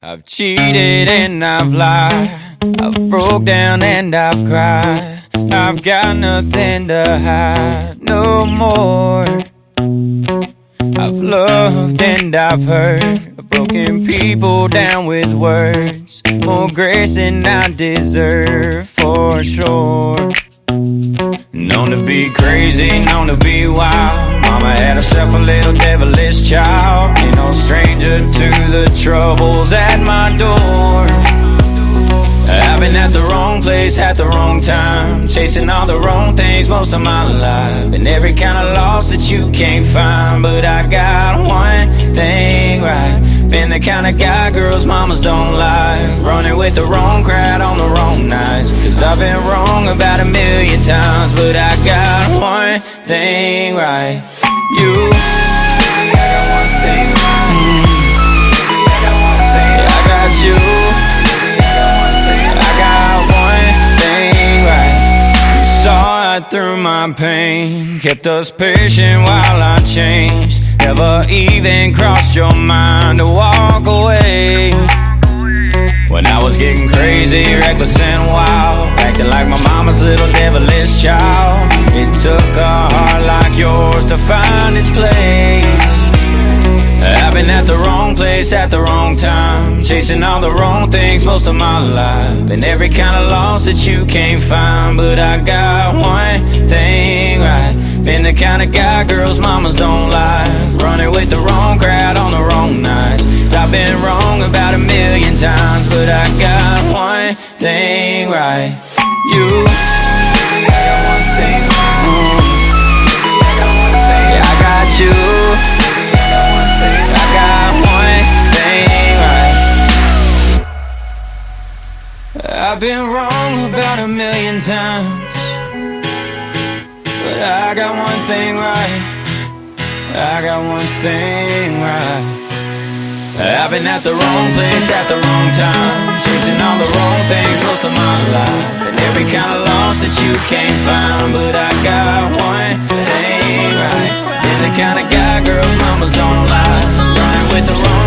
I've cheated and I've lied. I've broke down and I've cried. I've got nothing to hide no more. I've loved and I've hurt. Broken people down with words. More grace than I deserve for sure. Known to be crazy, known to be wild. Mama had herself a little devilish child. Ain't no stranger to the troubles at my door. I've been at the wrong place at the wrong time. Chasing all the wrong things most of my life. And every kind of loss that you can't find. But I got one thing right. Been the kind of guy girls mamas don't like. Running with the wrong crowd on the wrong nights. Cause I've been wrong about a million times. But I got one thing right. You. I got you. I got one thing right. You saw right through my pain. Kept us patient while I changed. Never even crossed your mind to walk away. When I was getting crazy, reckless and wild, acting like my mama's little devilish child. It took a heart like yours to find its place. I've been at the wrong place at the wrong time, chasing all the wrong things most of my life, and every kind of loss that you can't find. But I got one thing right. Been the kind of guy girls mamas don't like, running with the wrong crowd on the wrong nights. I've been wrong about a million times, but I got one thing right. You. I've been wrong about a million times, but I got one thing right. I got one thing right. I've been at the wrong place at the wrong time, chasing all the wrong things most of my life, and every kind of loss that you can't find. But I got one thing right. Been the kind of guy girls mamas don't like, running with the wrong